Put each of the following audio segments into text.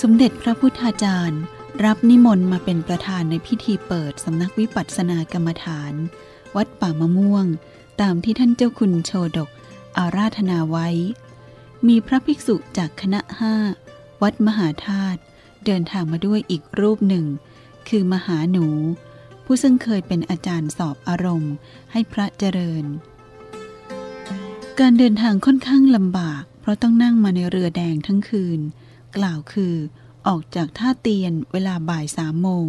สมเด็จพระพุทธาจารย์ รับนิมนต์มาเป็นประธานในพิธีเปิดสำนักวิปัสสนากรรมฐาน วัดป่ามะม่วง ตามที่ท่านเจ้าคุณโชดก อาราธนาไว้ มีพระภิกษุจากคณะห้าวัดมหาธาตุเดินทางมาด้วยอีกรูปหนึ่ง คือมหาหนู ผู้ซึ่งเคยเป็นอาจารย์สอบอารมณ์ให้พระเจริญ การเดินทางค่อนข้างลำบาก เพราะต้องนั่งมาในเรือแดงทั้งคืน กล่าวคือ ออกจากท่าเตียนเวลาบ่ายสามโมง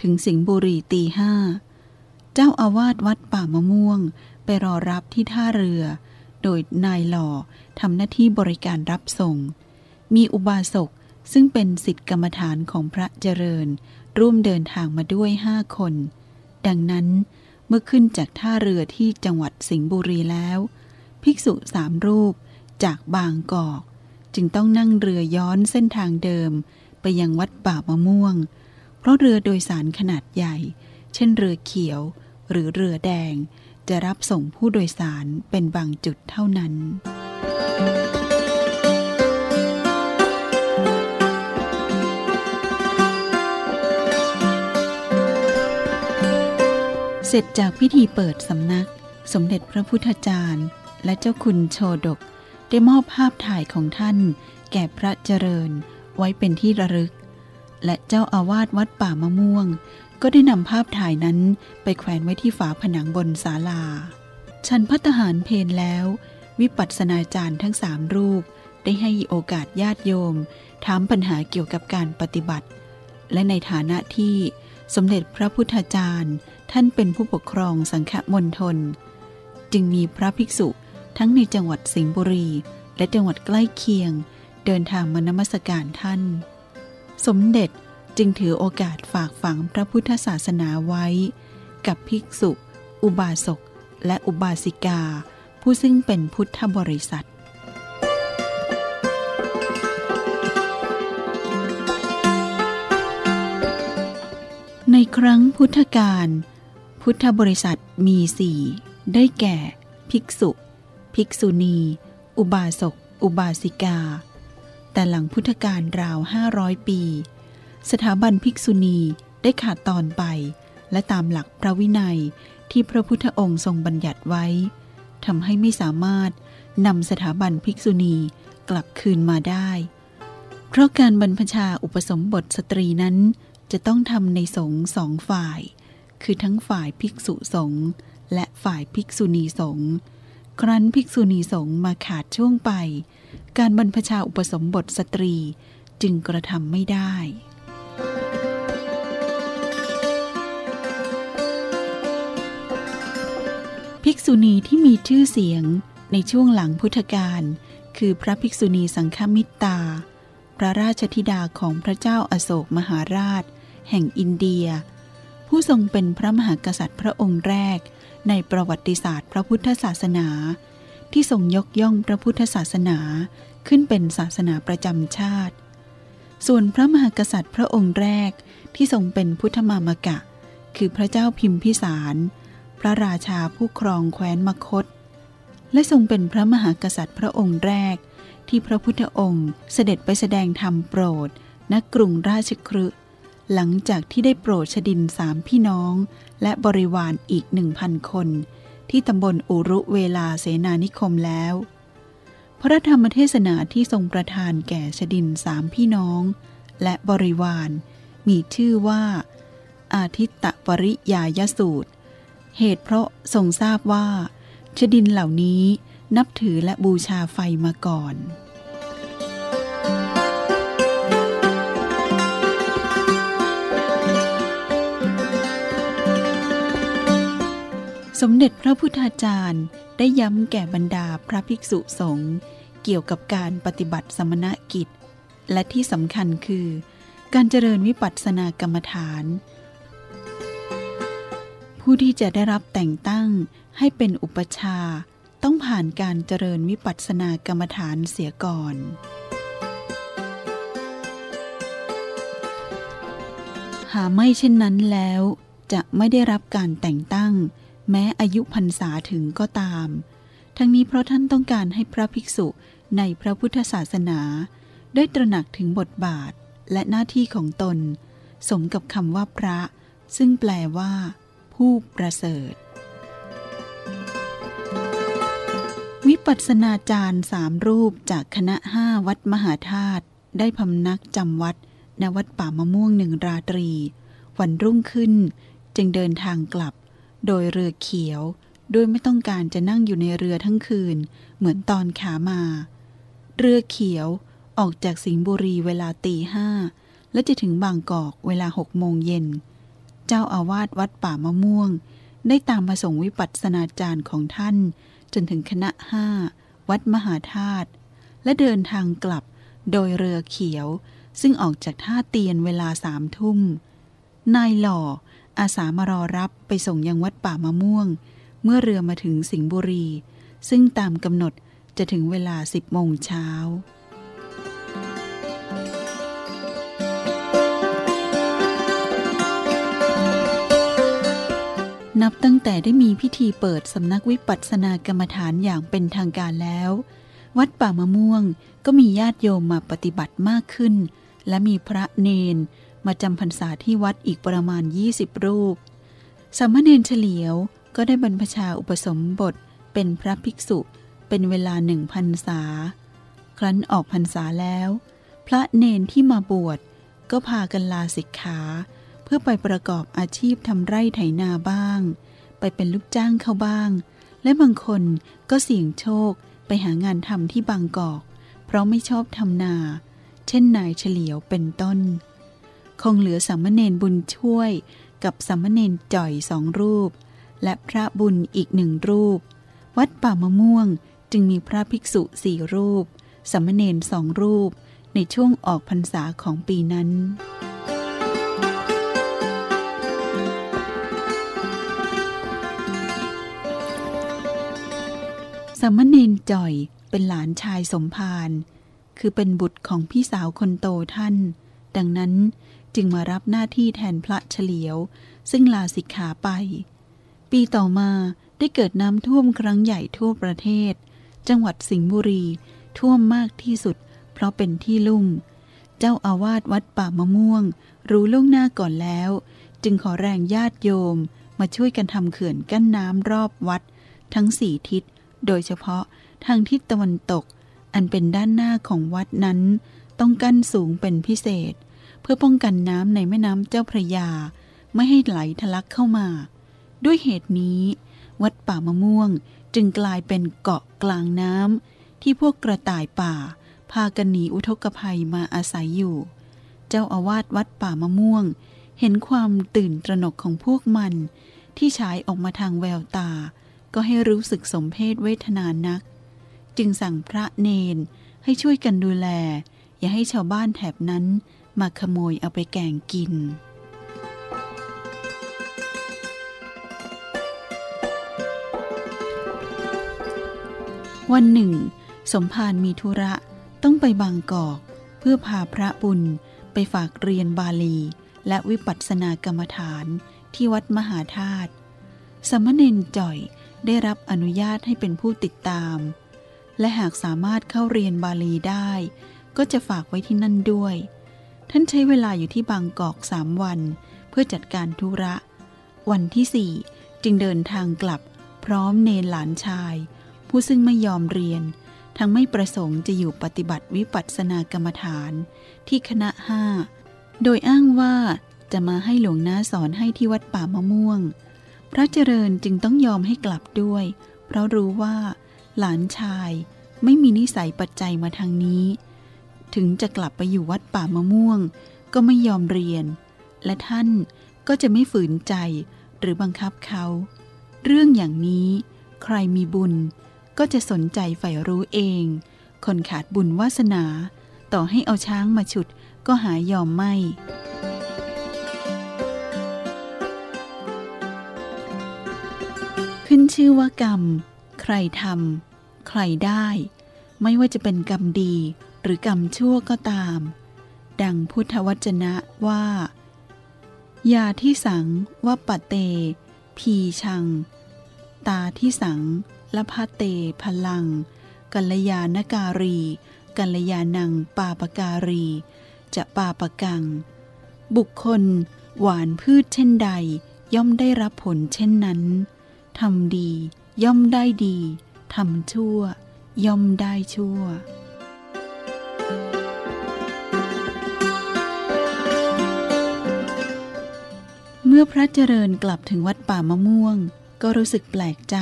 ถึงสิงห์บุรีตีห้า เจ้าอาวาสวัดป่ามะม่วง ไปรอรับที่ท่าเรือ โดยนายหล่อทำหน้าที่บริการรับส่ง มีอุบาสกซึ่งเป็นสิทธิกรรมฐานของพระเจริญ ร่วมเดินทางมาด้วยห้าคน ดังนั้นเมื่อขึ้นจากท่าเรือที่จังหวัดสิงห์บุรีแล้ว ภิกษุสามรูปจากบางกอก จึงต้องนั่งเรือย้อนเส้นทางเดิม ไปยังวัดป่ามะม่วง เพราะเรือโดยสารขนาดใหญ่ เช่นเรือเขียว หรือเรือแดง จะรับส่งผู้โดยสารเป็นบางจุดเท่านั้น เสร็จจากพิธีเปิดสำนัก สมเด็จพระพุทธจารย์ และเจ้าคุณโชดก ได้มอบภาพถ่ายของท่าน แก่พระเจริญไว้เป็นที่ระลึก และเจ้าอาวาสวัดป่ามะม่วง ก็ได้นำภาพถ่ายนั้นไปแขวนไว้ที่ฝาผนังบนศาลาชันพัตหารเพนแล้ว วิปัสสนาจารย์ทั้งสามรูป ได้ให้โอกาสญาติโยม ถามปัญหาเกี่ยวกับการปฏิบัติ และในฐานะที่สมเด็จพระพุทธจารย์ ท่านเป็นผู้ปกครองสังฆมณฑลจึงมีพระภิกษุ ทั้งในจังหวัดสิงห์บุรี และจังหวัดใกล้เคียง เดินทางมานมัสการท่าน สมเด็จจึงถือโอกาสฝากฝังพระพุทธศาสนาไว้ กับภิกษุ อุบาสก และอุบาสิกา ผู้ซึ่งเป็นพุทธบริษัทในครั้งพุทธกาลพุทธบริษัทมีสี่ได้แก่ ภิกษุ ภิกษุณี อุบาสก อุบาสิกา แต่หลังพุทธกาลราวห้าร้อยปี สถาบันภิกษุณีได้ขาดตอนไป และตามหลักพระวินัยที่พระพุทธองค์ทรงบัญญัติไว้ทำให้ไม่สามารถนำสถาบันภิกษุณีกลับคืนมาได้ เพราะการบรรพชาอุปสมบทสตรีนั้น จะต้องทำในสงฆ์สองฝ่าย คือทั้งฝ่ายภิกษุสงฆ์และฝ่ายภิกษุณีสงฆ์ ครั้นภิกษุณีสงฆ์มาขาดช่วงไป การบรรพชาอุปสมบทสตรีจึงกระทำไม่ได้ภิกษุณีที่มีชื่อเสียงในช่วงหลังพุทธกาลคือพระภิกษุณีสังฆมิตตา พระราชธิดาของพระเจ้าอาโศกมหาราช แห่งอินเดีย ผู้ทรงเป็นพระมหากษัตริย์พระองค์แรก ในประวัติศาสตร์พระพุทธศาสนา ที่ทรงยกย่องพระพุทธศาสนาขึ้นเป็นศาสนาประจำชาติ ส่วนพระมหากษัตริย์พระองค์แรกที่ทรงเป็นพุทธมามกะ คือพระเจ้าพิมพิสาร พระราชาผู้ครองแคว้นมคต และทรงเป็นพระมหากษัตริย์พระองค์แรก ที่พระพุทธองค์เสด็จไปแสดงธรรมโปรดณกรุงราชคฤห์ หลังจากที่ได้โปรดชดินสามพี่น้อง และบริวารอีกหนึ่งพันคน ที่ตำบลอุรุเวลาเสนานิคมแล้ว พระธรรมเทศนาที่ทรงประทานแก่ชดินสามพี่น้อง และบริวาร มีชื่อว่า อาทิตตปริยายสูตร เหตุเพราะทรงทราบว่าชดินเหล่านี้นับถือและบูชาไฟมาก่อน สมเด็จพระพุทธาจารย์ได้ย้ำแก่บรรดาพระภิกษุสงฆ์เกี่ยวกับการปฏิบัติสมณกิจ และที่สำคัญคือ การเจริญวิปัสสนากรรมฐาน ผู้ที่จะได้รับแต่งตั้งให้เป็นอุปชาต้องผ่านการเจริญวิปัสสนากรรมฐานเสียก่อน หาไม่เช่นนั้นแล้ว จะไม่ได้รับการแต่งตั้ง แม้อายุพรรษาถึงก็ตาม ทั้งนี้เพราะท่านต้องการให้พระภิกษุในพระพุทธศาสนา ได้ตระหนักถึงบทบาทและหน้าที่ของตน สมกับคำว่าพระ ซึ่งแปลว่า ผู้ประเสริฐ วิปัสสนาจารย์สามรูปจากคณะห้าวัดมหาธาตุได้พำนักจำวัดณวัดป่ามะม่วงหนึ่งราตรี วันรุ่งขึ้นจึงเดินทางกลับ โดยเรือเขียวโดยไม่ต้องการจะนั่งอยู่ในเรือทั้งคืน เหมือนตอนขามา เรือเขียวออกจากสิงห์บุรีเวลาตีห้าและจะถึงบางกอกเวลาหกโมงเย็น เจ้าอาวาสวัดป่ามะม่วง ได้ตามมาส่งวิปัสสนาจารย์ของท่าน จนถึงคณะห้าวัดมหาธาตุและเดินทางกลับโดยเรือเขียว ซึ่งออกจากท่าเตียนเวลาสามทุ่มนายหล่อ อาสามารอรับไปส่งยังวัดป่ามะม่วง เมื่อเรือมาถึงสิงห์บุรี ซึ่งตามกำหนดจะถึงเวลาสิบโมงเช้านับตั้งแต่ได้มีพิธีเปิดสำนักวิปัสสนากรรมฐานอย่างเป็นทางการแล้ว วัดป่ามะม่วงก็มีญาติโยมมาปฏิบัติมากขึ้น และมีพระเนน มาจำพรรษาที่วัดอีกประมาณ 20 รูป สามเณรเฉลียวก็ได้บรรพชาอุปสมบทเป็นพระภิกษุเป็นเวลาหนึ่งพรรษา ครั้นออกพรรษาแล้ว พระเนนที่มาบวชก็พากันลาสิกขา เพื่อไปประกอบอาชีพทำไร่ไถนาบ้าง ไปเป็นลูกจ้างเขาบ้าง และบางคนก็เสี่ยงโชคไปหางานทำที่บางกอก เพราะไม่ชอบทำนา เช่นนายเฉลียวเป็นต้น คงเหลือสามเณรบุญช่วย กับสามเณรจ่อยสองรูป และพระบุญอีกหนึ่งรูป วัดป่ามะม่วงจึงมีพระภิกษุสี่รูปสามเณรสองรูป ในช่วงออกพรรษาของปีนั้นสามเณรจ่อยเป็นหลานชายสมภารคือเป็นบุตรของพี่สาวคนโตท่าน ดังนั้น จึงมารับหน้าที่แทนพระเฉลียว ซึ่งลาสิกขาไป ปีต่อมาได้เกิดน้ำท่วมครั้งใหญ่ทั่วประเทศ จังหวัดสิงห์บุรีท่วมมากที่สุด เพราะเป็นที่ลุ่ม เจ้าอาวาสวัดป่ามะม่วง รู้ล่วงหน้าก่อนแล้ว จึงขอแรงญาติโยมมาช่วยกันทำเขื่อนกั้นน้ำรอบวัด ทั้งสี่ทิศ โดยเฉพาะทางทิศตะวันตก อันเป็นด้านหน้าของวัดนั้น ต้องกั้นสูงเป็นพิเศษ เพื่อป้องกันน้ำในแม่น้ำเจ้าพระยา ไม่ให้ไหลทะลักเข้ามา ด้วยเหตุนี้ วัดป่ามะม่วงจึงกลายเป็นเกาะกลางน้ำที่พวกกระต่ายป่า พากันหนีอุทกภัยมาอาศัยอยู่ เจ้าอาวาสวัดป่ามะม่วง เห็นความตื่นตระหนกของพวกมัน ที่ฉายออกมาทางแววตา ก็ให้รู้สึกสมเพศเวทนานัก จึงสั่งพระเนนให้ช่วยกันดูแล อย่าให้ชาวบ้านแถบนั้น มาขโมยเอาไปแกงกิน วันหนึ่ง สมภารมีธุระต้องไปบางกอก เพื่อพาพระบุญไปฝากเรียนบาลี และวิปัสสนากรรมฐานที่วัดมหาธาตุสมณเณรจ่อยได้รับอนุญาตให้เป็นผู้ติดตาม และหากสามารถเข้าเรียนบาลีได้ ก็จะฝากไว้ที่นั่นด้วย ท่านใช้เวลาอยู่ที่บางกอกสามวัน เพื่อจัดการธุระ วันที่สี่จึงเดินทางกลับ พร้อมเนรหลานชาย ผู้ซึ่งไม่ยอมเรียน ทั้งไม่ประสงค์จะอยู่ปฏิบัติวิปัสสนากรรมฐาน ที่คณะห้าโดยอ้างว่าจะมาให้หลวงน้าสอนให้ที่วัดป่ามะม่วง พระเจริญจึงต้องยอมให้กลับด้วย เพราะรู้ว่า หลานชายไม่มีนิสัยปัจจัยมาทางนี้ ถึงจะกลับไปอยู่วัดป่ามะม่วง ก็ไม่ยอมเรียน และท่านก็จะไม่ฝืนใจหรือบังคับเขา เรื่องอย่างนี้ใครมีบุญก็จะสนใจใฝ่รู้เอง คนขาดบุญวาสนา ต่อให้เอาช้างมาฉุดก็หายอมไม่ ขึ้นชื่อว่ากรรม ใครทำใครได้ ไม่ว่าจะเป็นกรรมดี หรือกรรมชั่วก็ตาม ดังพุทธวจนะว่า ยาที่สังว่าปะเต พีชัง ตาที่สังละพะเตพลัง กัลยาณการี กัลยาณังปาปการี จะปาปกัง บุคคลหวานพืชเช่นใด ย่อมได้รับผลเช่นนั้นทำดี ย่อมได้ดีทำชั่ว ย่อมได้ชั่ว มื่อพระเจริญกลับถึงวัดป่ามะม่วง ก็รู้สึกแปลกใจ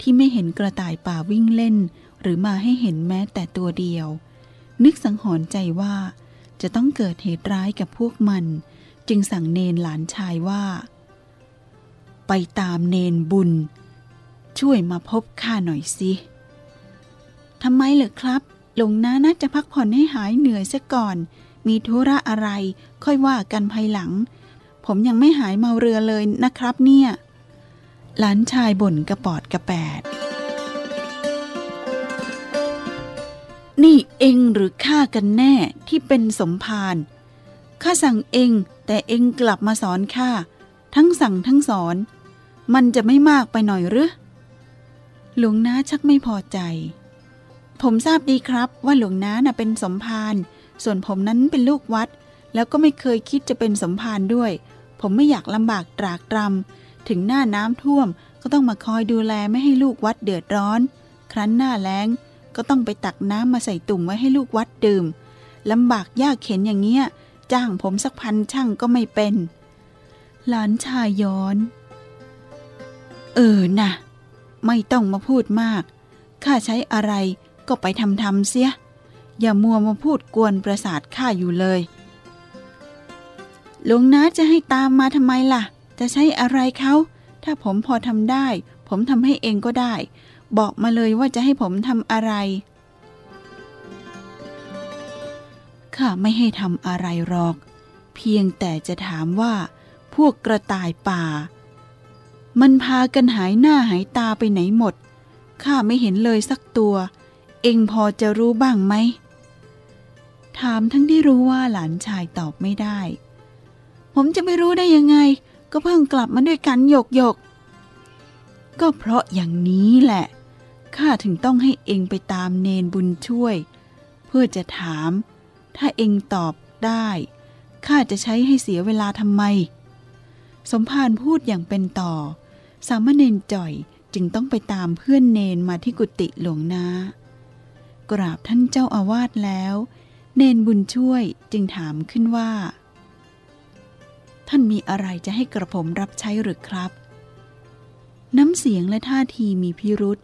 ที่ไม่เห็นกระต่ายป่าวิ่งเล่น หรือมาให้เห็นแม้แต่ตัวเดียว นึกสังหรณ์ใจว่า จะต้องเกิดเหตุร้ายกับพวกมัน จึงสั่งเนนหลานชายว่า ไปตามเนนบุญ ช่วยมาพบข้าหน่อยสิทำไมเหรอครับ หลวงน้าน่าจะพักผ่อนให้หายเหนื่อยซะก่อน มีธุระอะไรค่อยว่ากันภายหลัง ผมยังไม่หายเมาเรือเลยนะครับเนี่ย หลานชายบ่นกระปอดกระแปด นี่เองหรือข้ากันแน่ที่เป็นสมภารข้าสั่งเองแต่เองกลับมาสอนข้าทั้งสั่งทั้งสอน มันจะไม่มากไปหน่อยหรือหลวงน้าชักไม่พอใจ ผมทราบดีครับว่าหลวงน้าน่ะเป็นสมภารส่วนผมนั้นเป็นลูกวัด แล้วก็ไม่เคยคิดจะเป็นสมภารด้วย ผมไม่อยากลำบากตรากตรำถึงหน้าน้ำท่วมก็ต้องมาคอยดูแลไม่ให้ลูกวัดเดือดร้อน ครั้นหน้าแล้งก็ต้องไปตักน้ำมาใส่ตุ่มไว้ให้ลูกวัดดื่มลำบากยากเข็นอย่างเงี้ย จ้างผมสักพันช่างก็ไม่เป็น หลานชายย้อน เออนะไม่ต้องมาพูดมาก ข้าใช้อะไรก็ไปทำทำเสีย อย่ามัวมาพูดกวนประสาทข้าอยู่เลย หลวงน้าจะให้ตามมาทำไมล่ะ จะใช้อะไรเขาถ้าผมพอทำได้ ผมทำให้เองก็ได้ บอกมาเลยว่าจะให้ผมทำอะไรข้าไม่ให้ทำอะไรหรอก เพียงแต่จะถามว่า พวกกระต่ายป่า มันพากันหายหน้าหายตาไปไหนหมดข้าไม่เห็นเลยสักตัว เองพอจะรู้บ้างไหมถามทั้งที่รู้ว่าหลานชายตอบไม่ได้ ผมจะไม่รู้ได้ยังไง ก็เพิ่งกลับมาด้วยกันหยกหยก ก็เพราะอย่างนี้แหละ ข้าถึงต้องให้เองไปตามเนนบุญช่วย เพื่อจะถาม ถ้าเองตอบได้ ข้าจะใช้ให้เสียเวลาทำไม สมภารพูดอย่างเป็นต่อ สามเณรจ่อยจึงต้องไปตามเพื่อนเนนมาที่กุฏิหลวงนากราบท่านเจ้าอาวาสแล้ว เนนบุญช่วยจึงถามขึ้นว่า ท่านมีอะไรจะให้กระผมรับใช้หรือครับ น้ำเสียงและท่าทีมีพิรุษ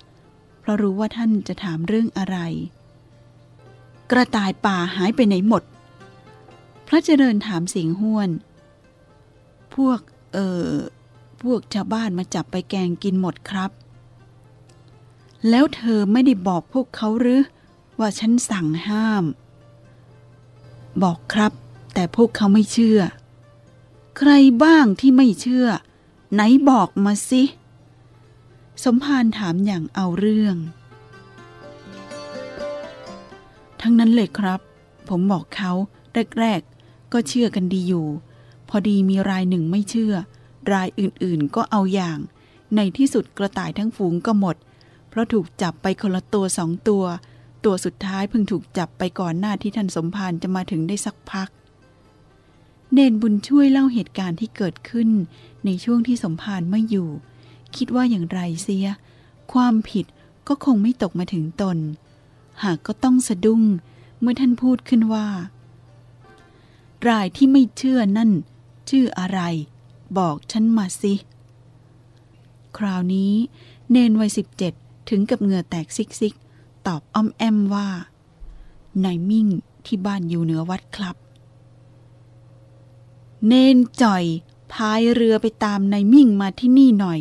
เพราะรู้ว่าท่านจะถามเรื่องอะไร กระต่ายป่าหายไปไหนหมด พระเจริญถามเสียงห้วน พวก เออพวกชาวบ้านมาจับไปแกงกินหมดครับ แล้วเธอไม่ได้บอกพวกเขาหรือ ว่าฉันสั่งห้าม บอกครับ แต่พวกเขาไม่เชื่อ ใครบ้างที่ไม่เชื่อ ไหนบอกมาสิ สมภารถามอย่างเอาเรื่อง ทั้งนั้นเลยครับ ผมบอกเขาแรกๆก็เชื่อกันดีอยู่ พอดีมีรายหนึ่งไม่เชื่อ รายอื่นๆก็เอาอย่าง ในที่สุดกระต่ายทั้งฝูงก็หมด เพราะถูกจับไปคนละตัวสองตัว ตัวสุดท้ายเพิ่งถูกจับไปก่อนหน้าที่ท่านสมภารจะมาถึงได้สักพักเเณรบุญช่วยเล่าเหตุการณ์ที่เกิดขึ้น ในช่วงที่สมภารไม่อยู่ คิดว่าอย่างไรเสีย ความผิดก็คงไม่ตกมาถึงตน หากก็ต้องสะดุ้งเมื่อท่านพูดขึ้นว่า รายที่ไม่เชื่อนั่น ชื่ออะไร บอกฉันมาสิ คราวนี้ เณรวัยสิบเจ็ดถึงกับเหงื่อแตกซิกซิก ตอบอ้อมแอมว่า นายมิ่งที่บ้านอยู่เหนือวัดครับ เนนจ่อยพายเรือไปตามนายมิ่งมาที่นี่หน่อย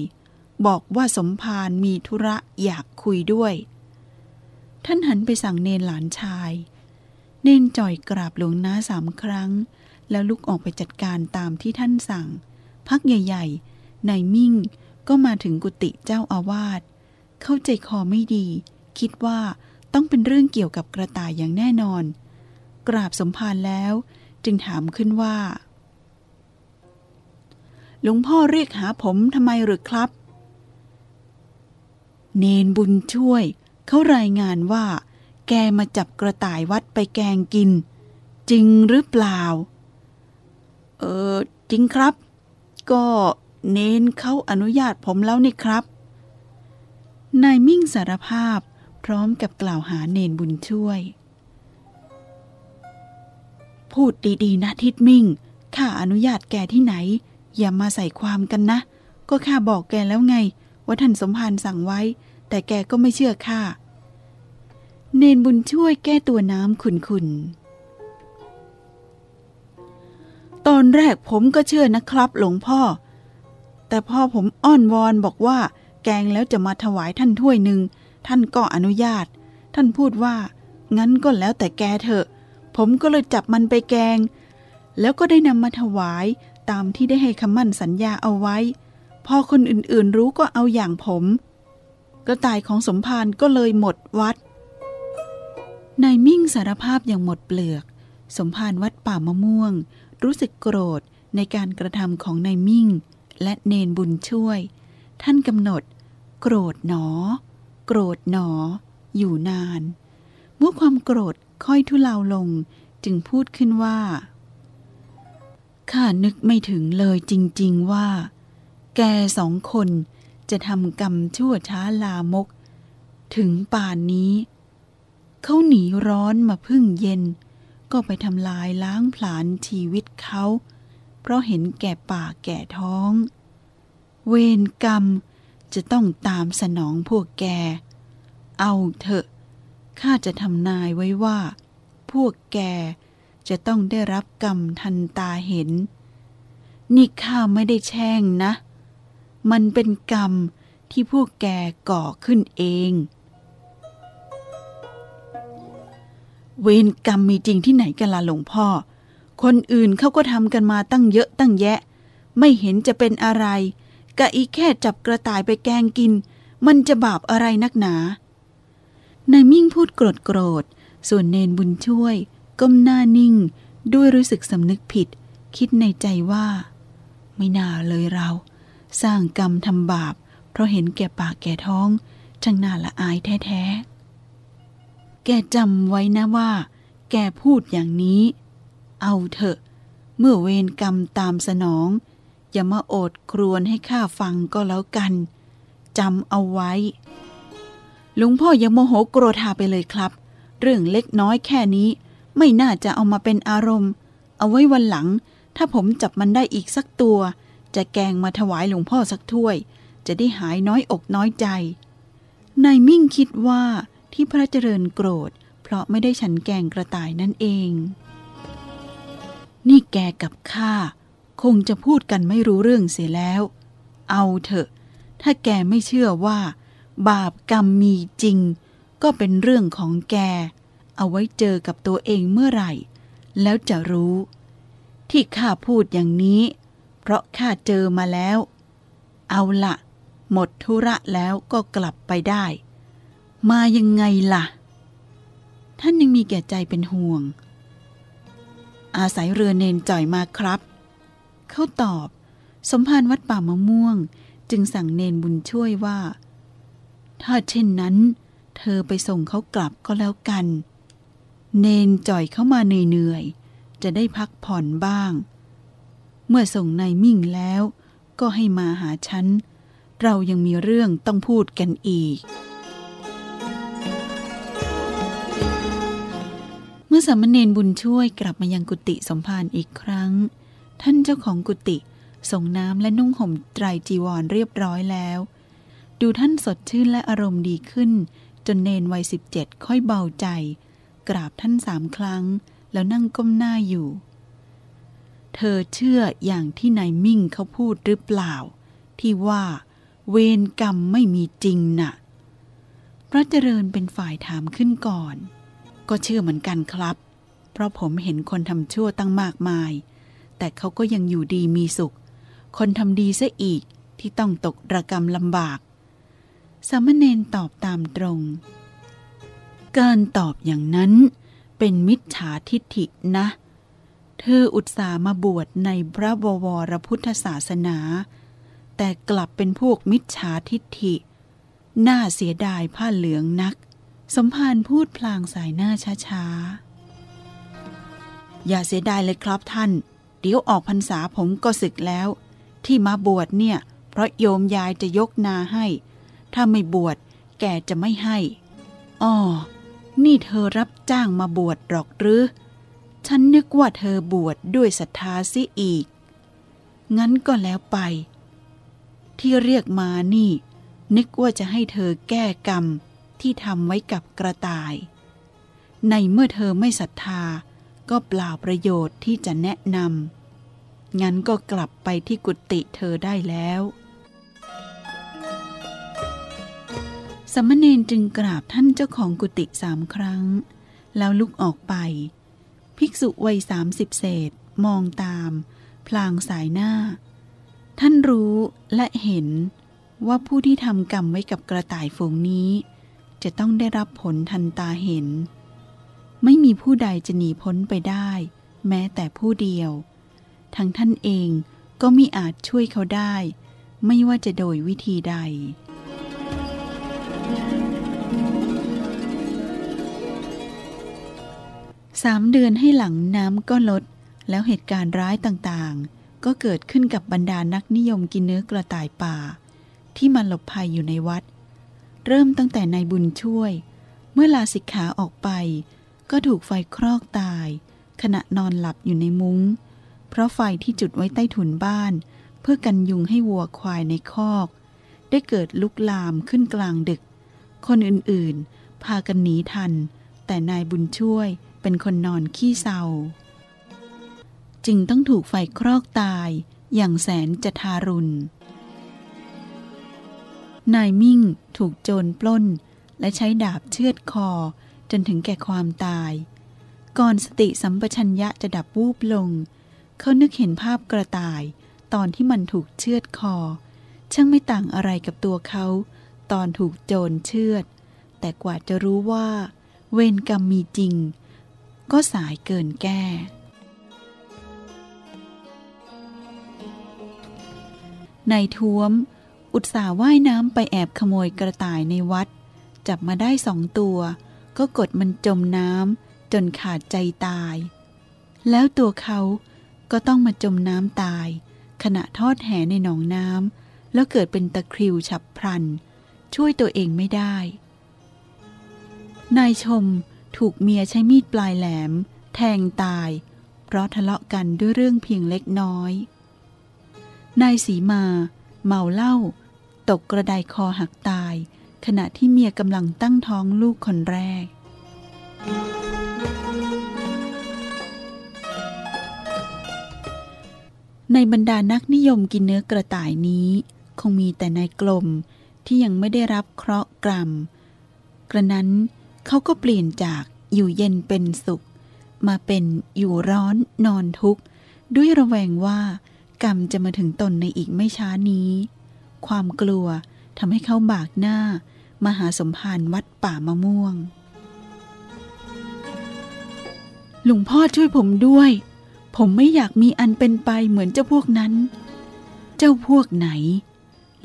บอกว่าสมภารมีธุระอยากคุยด้วย ท่านหันไปสั่งเนนหลานชาย เนนจ่อยกราบหลวงน้าสามครั้ง แล้วลุกออกไปจัดการตามที่ท่านสั่ง พักใหญ่ๆนายมิ่งก็มาถึงกุฏิเจ้าอาวาสเข้าใจคอไม่ดี คิดว่าต้องเป็นเรื่องเกี่ยวกับกระต่ายอย่างแน่นอน กราบสมภารแล้ว จึงถามขึ้นว่า หลวงพ่อเรียกหาผมทำไมหรือครับ เนนบุญช่วย เขารายงานว่า แกมาจับกระต่ายวัดไปแกงกิน จริงหรือเปล่า เออจริงครับ ก็เนนเขาอนุญาตผมแล้วนี่ครับ นายมิ่งสารภาพพร้อมกับกล่าวหาเนนบุญช่วย พูดดีๆนะทิดมิ่ง ข้าอนุญาตแกที่ไหน อย่ามาใส่ความกันนะ ก็ข้าบอกแกแล้วไง ว่าท่านสมภารสั่งไว้ แต่แกก็ไม่เชื่อข้า เนนบุญช่วยแก้ตัวน้ำขุนๆตอนแรกผมก็เชื่อนะครับหลวงพ่อ แต่พ่อผมอ้อนวอนบอกว่า แกงแล้วจะมาถวายท่านถ้วยหนึ่ง ท่านก็อนุญาต ท่านพูดว่า งั้นก็แล้วแต่แกเถอะ ผมก็เลยจับมันไปแกง แล้วก็ได้นำมาถวาย ตามที่ได้ให้คำมั่นสัญญาเอาไว้ พอคนอื่นๆรู้ก็เอาอย่างผม กระต่ายของสมภารก็เลยหมดวัด นายมิ่งสารภาพอย่างหมดเปลือก สมภารวัดป่ามะม่วง รู้สึกโกรธในการกระทำของนายมิ่ง และเนนบุญช่วย ท่านกำหนด โกรธหนอ โกรธหนอ อยู่นาน เมื่อความโกรธค่อยทุเลาลงจึงพูดขึ้นว่า ข้านึกไม่ถึงเลยจริง ๆว่า แกสองคนจะทำกรรมชั่วช้าลามก ถึงป่านนี้ เขาหนีร้อนมาพึ่งเย็น ก็ไปทำลายล้างผลาญชีวิตเขา เพราะเห็นแก่ปากแก่ท้อง เวรกรรมจะต้องตามสนองพวกแก เอาเถอะ ข้าจะทำนายไว้ว่า พวกแก จะต้องได้รับกรรมทันตาเห็น นี่ข้าไม่ได้แช่งนะ มันเป็นกรรมที่พวกแกก่อขึ้นเอง เวรกรรมมีจริงที่ไหนกันล่ะหลวงพ่อ คนอื่นเขาก็ทำกันมาตั้งเยอะตั้งแยะ ไม่เห็นจะเป็นอะไรกะอีแค่จับกระต่ายไปแกงกิน มันจะบาปอะไรนักหนา นายมิ่งพูดโกรธโกรธ ส่วนเนนบุญช่วย ก้มหน้านิ่งด้วยรู้สึกสำนึกผิด คิดในใจว่า ไม่น่าเลยเรา สร้างกรรมทำบาป เพราะเห็นแก่ปากแก่ท้องช่างน่าละอายแท้ๆ แกจำไว้นะว่า แกพูดอย่างนี้ เอาเถอะ เมื่อเวรกรรมตามสนอง อย่ามาโอดครวนให้ข้าฟังก็แล้วกันจำเอาไว้ลวงพ่อยังโมโหโกรธาไปเลยครับ เรื่องเล็กน้อยแค่นี้ ไม่น่าจะเอามาเป็นอารมณ์ เอาไว้วันหลัง ถ้าผมจับมันได้อีกสักตัว จะแกงมาถวายหลวงพ่อสักถ้วย จะได้หายน้อยอกน้อยใจ นายมิ่งคิดว่าที่พระเจริญโกรธ เพราะไม่ได้ฉันแกงกระต่ายนั่นเอง นี่แกกับข้าคงจะพูดกันไม่รู้เรื่องเสียแล้ว เอาเถอะ ถ้าแกไม่เชื่อว่า บาปกรรมมีจริง ก็เป็นเรื่องของแก เอาไว้เจอกับตัวเองเมื่อไหร่ แล้วจะรู้ ที่ข้าพูดอย่างนี้ เพราะข้าเจอมาแล้ว เอาละหมดธุระแล้วก็กลับไปได้ มายังไงล่ะ ท่านยังมีแก่ใจเป็นห่วง อาศัยเรือเนนจ่อยมาครับ เขาตอบ สมภารวัดป่ามะม่วง จึงสั่งเนนบุญช่วยว่า ถ้าเช่นนั้น เธอไปส่งเขากลับก็แล้วกัน เนนจ่อยเข้ามาเหนื่อยๆ จะได้พักผ่อนบ้าง เมื่อส่งนายมิ่งแล้วก็ให้มาหาฉัน เรายังมีเรื่องต้องพูดกันอีก เมื่อสามเณรบุญช่วยกลับมายังกุฏิสมภารอีกครั้ง ท่านเจ้าของกุฏิส่งน้ำและนุ่งห่มไตรจีวรเรียบร้อยแล้ว ดูท่านสดชื่นและอารมณ์ดีขึ้น จนเนนวัยสิบเจ็ดค่อยเบาใจ กราบท่านสามครั้ง แล้วนั่งก้มหน้าอยู่ เธอเชื่ออย่างที่นายมิ่งเขาพูดหรือเปล่า ที่ว่า เวรกรรมไม่มีจริงน่ะ พระเจริญเป็นฝ่ายถามขึ้นก่อน ก็เชื่อเหมือนกันครับ เพราะผมเห็นคนทำชั่วตั้งมากมาย แต่เขาก็ยังอยู่ดีมีสุข คนทำดีซะอีกที่ต้องตกระกรรมลำบากสามเณรตอบตามตรง การตอบอย่างนั้นเป็นมิจฉาทิฏฐินะ เธออุตส่าห์มาบวชในพระบวรพุทธศาสนา แต่กลับเป็นพวกมิจฉาทิฏฐิ น่าเสียดายผ้าเหลืองนัก สมภารพูดพลางสายหน้าช้าๆ อย่าเสียดายเลยครับท่าน เดี๋ยวออกพรรษาผมก็ศึกแล้ว ที่มาบวชเนี่ย เพราะโยมยายจะยกนาให้ ถ้าไม่บวชแกจะไม่ให้อ๋อ นี่เธอรับจ้างมาบวชหรอกหรือ ฉันนึกว่าเธอบวชดด้วยศรัทธาซิอีก งั้นก็แล้วไป ที่เรียกมานี่ นึกว่าจะให้เธอแก้กรรมที่ทำไว้กับกระต่าย ในเมื่อเธอไม่ศรัทธา ก็เปล่าประโยชน์ที่จะแนะนำงั้นก็กลับไปที่กุฏิเธอได้แล้ว สมณเณรจึงกราบท่านเจ้าของกุฏิสามครั้ง แล้วลุกออกไป ภิกษุวัยสามสิบเศษ มองตาม พลางสายหน้า ท่านรู้และเห็นว่าผู้ที่ทำกรรมไว้กับกระต่ายฝูงนี้ จะต้องได้รับผลทันตาเห็น ไม่มีผู้ใดจะหนีพ้นไปได้ แม้แต่ผู้เดียว ทั้งท่านเองก็มิอาจช่วยเขาได้ ไม่ว่าจะโดยวิธีใด สามเดือนให้หลังน้ำก็ลด แล้วเหตุการณ์ร้ายต่างๆ ก็เกิดขึ้นกับบรรดานักนิยมกินเนื้อกระต่ายป่า ที่มาหลบภัยอยู่ในวัด เริ่มตั้งแต่นายบุญช่วย เมื่อลาสิกขาออกไป ก็ถูกไฟครอกตาย ขณะนอนหลับอยู่ในมุง้ง เพราะไฟที่จุดไว้ใต้ถุนบ้าน เพื่อกันยุงให้วัวควายในคอก ได้เกิดลุกลามขึ้นกลางดึก คนอื่นๆ พากันหนีทัน แต่นายบุญช่วย เป็นคนนอนขี้เศร้า จึงต้องถูกไฟครอกตายอย่างแสนจะทารุณ นายมิ่งถูกโจรปล้น และใช้ดาบเชือดคอจนถึงแก่ความตาย ก่อนสติสัมปชัญญะจะดับวูบลง เขานึกเห็นภาพกระต่ายตอนที่มันถูกเชือดคอ ช่างไม่ต่างอะไรกับตัวเขา ตอนถูกโจรเชือด แต่กว่าจะรู้ว่า เวรกรรมมีจริง ก็สายเกินแก้นายท้วม อุตส่าห์ว่ายน้ำไปแอบขโมยกระต่ายในวัด จับมาได้สองตัว ก็กดมันจมน้ำจนขาดใจตาย แล้วตัวเขาก็ต้องมาจมน้ำตาย ขณะทอดแหในหนองน้ำแล้วเกิดเป็นตะคริวฉับพลัน ช่วยตัวเองไม่ได้ นายชม ถูกเมียใช้มีดปลายแหลม แทงตาย เพราะทะเลาะกันด้วยเรื่องเพียงเล็กน้อย นายสีมา เมาเหล้าตกกระไดคอหักตาย ขณะที่เมียกำลังตั้งท้องลูกคนแรก ในบรรดานักนิยมกินเนื้อกระต่ายนี้ คงมีแต่นายกลมที่ยังไม่ได้รับเคราะห์กรรม กระนั้น เขาก็เปลี่ยนจากอยู่เย็นเป็นสุข มาเป็นอยู่ร้อนนอนทุกข์ ด้วยระแวงว่ากรรมจะมาถึงตนในอีกไม่ช้านี้ ความกลัวทำให้เขาบากหน้า มาหาสมภารวัดป่ามะม่วงหลวงพ่อช่วยผมด้วย ผมไม่อยากมีอันเป็นไปเหมือนเจ้าพวกนั้น เจ้าพวกไหน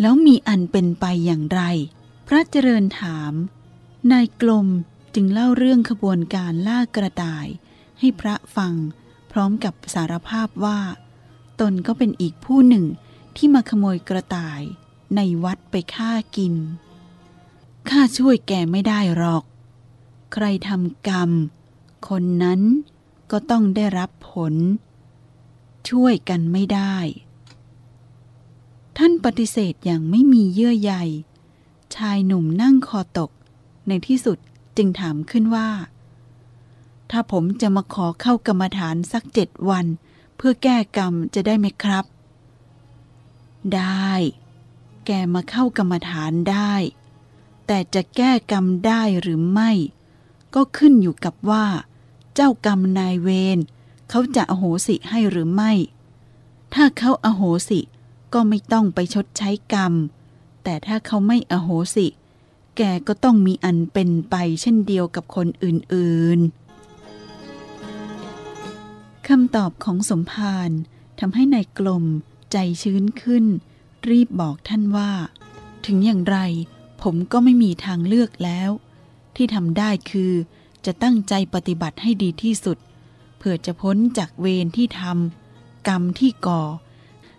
แล้วมีอันเป็นไปอย่างไร พระเจริญถาม นายกลม จึงเล่าเรื่องขบวนการล่ากระต่าย ให้พระฟัง พร้อมกับสารภาพว่า ตนก็เป็นอีกผู้หนึ่งที่มาขโมยกระต่าย ในวัดไปฆ่ากิน ข้าช่วยแกไม่ได้หรอก ใครทำกรรม คนนั้นก็ต้องได้รับผล ช่วยกันไม่ได้ ท่านปฏิเสธอย่างไม่มีเยื่อใย ชายหนุ่มนั่งคอตก ในที่สุด จึงถามขึ้นว่า ถ้าผมจะมาขอเข้ากรรมฐานสักเจ็ดวัน เพื่อแก้กรรมจะได้ไหมครับ ได้ แกมาเข้ากรรมฐานได้ แต่จะแก้กรรมได้หรือไม่ ก็ขึ้นอยู่กับว่า เจ้ากรรมนายเวรเขาจะอโหสิให้หรือไม่ ถ้าเขาอโหสิก็ไม่ต้องไปชดใช้กรรม แต่ถ้าเขาไม่อโหสิ แกก็ต้องมีอันเป็นไปเช่นเดียวกับคนอื่นๆคำตอบของสมภารทำให้ในายกลมใจชื้นขึ้น รีบบอกท่านว่า ถึงอย่างไรผมก็ไม่มีทางเลือกแล้ว ที่ทำได้คือจะตั้งใจปฏิบัติให้ดีที่สุด เพื่อจะพ้นจากเวรที่ทำกรรมที่ก่อ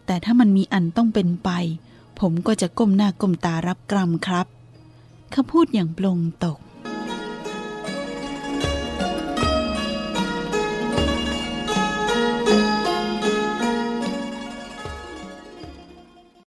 แต่ถ้ามันมีอันต้องเป็นไป ผมก็จะก้มหน้าก้มตารับกรรมครับ เขาพูดอย่างปลงตก